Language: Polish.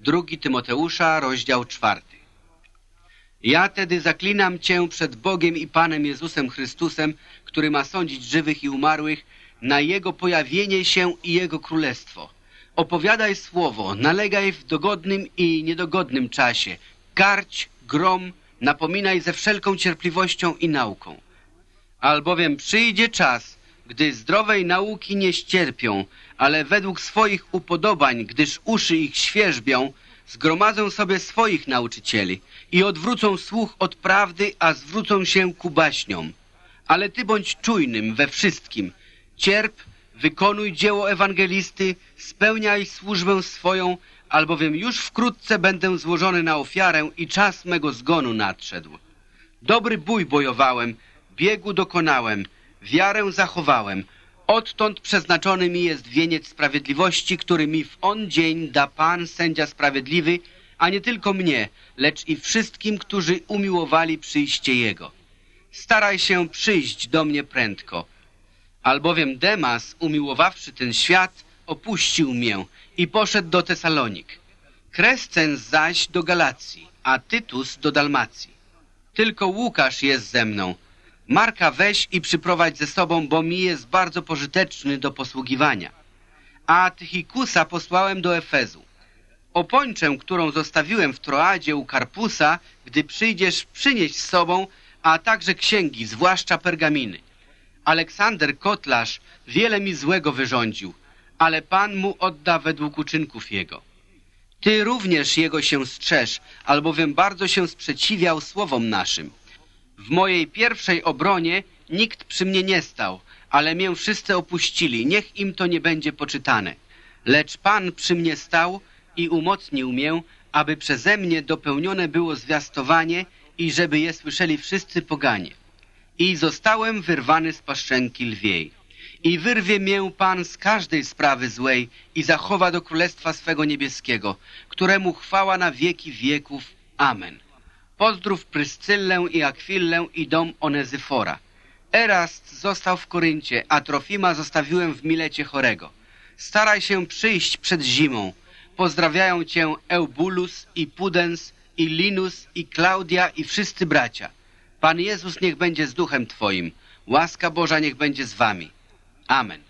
Drugi Tymoteusza, rozdział czwarty. Ja tedy zaklinam Cię przed Bogiem i Panem Jezusem Chrystusem, który ma sądzić żywych i umarłych, na Jego pojawienie się i Jego królestwo. Opowiadaj słowo, nalegaj w dogodnym i niedogodnym czasie, karć, grom, napominaj ze wszelką cierpliwością i nauką. Albowiem przyjdzie czas, gdy zdrowej nauki nie ścierpią, ale według swoich upodobań, gdyż uszy ich świerzbią, zgromadzą sobie swoich nauczycieli i odwrócą słuch od prawdy, a zwrócą się ku baśniom. Ale ty bądź czujnym we wszystkim. Cierp, wykonuj dzieło ewangelisty, spełniaj służbę swoją, albowiem już wkrótce będę złożony na ofiarę i czas mego zgonu nadszedł. Dobry bój bojowałem, biegu dokonałem, wiarę zachowałem. Odtąd przeznaczony mi jest wieniec sprawiedliwości, który mi w on dzień da Pan, sędzia sprawiedliwy, a nie tylko mnie, lecz i wszystkim, którzy umiłowali przyjście Jego. Staraj się przyjść do mnie prędko. Albowiem Demas, umiłowawszy ten świat, opuścił mię i poszedł do Tesalonik. Krescens zaś do Galacji, a Tytus do Dalmacji. Tylko Łukasz jest ze mną. Marka weź i przyprowadź ze sobą, bo mi jest bardzo pożyteczny do posługiwania. A Tychikusa posłałem do Efezu. Opończę, którą zostawiłem w Troadzie u Karpusa, gdy przyjdziesz, przynieść z sobą, a także księgi, zwłaszcza pergaminy. Aleksander Kotlarz wiele mi złego wyrządził, ale Pan mu odda według uczynków jego. Ty również jego się strzeż, albowiem bardzo się sprzeciwiał słowom naszym. W mojej pierwszej obronie nikt przy mnie nie stał, ale mię wszyscy opuścili, niech im to nie będzie poczytane. Lecz Pan przy mnie stał i umocnił mię, aby przeze mnie dopełnione było zwiastowanie i żeby je słyszeli wszyscy poganie. I zostałem wyrwany z paszczenki lwiej. I wyrwie mię Pan z każdej sprawy złej i zachowa do Królestwa swego niebieskiego, któremu chwała na wieki wieków. Amen. Pozdrów Pryscyllę i Akwillę i dom Onezyfora. Erast został w Koryncie, a Trofima zostawiłem w Milecie chorego. Staraj się przyjść przed zimą. Pozdrawiają cię Eubulus i Pudens i Linus i Klaudia i wszyscy bracia. Pan Jezus niech będzie z duchem twoim. Łaska Boża niech będzie z wami. Amen.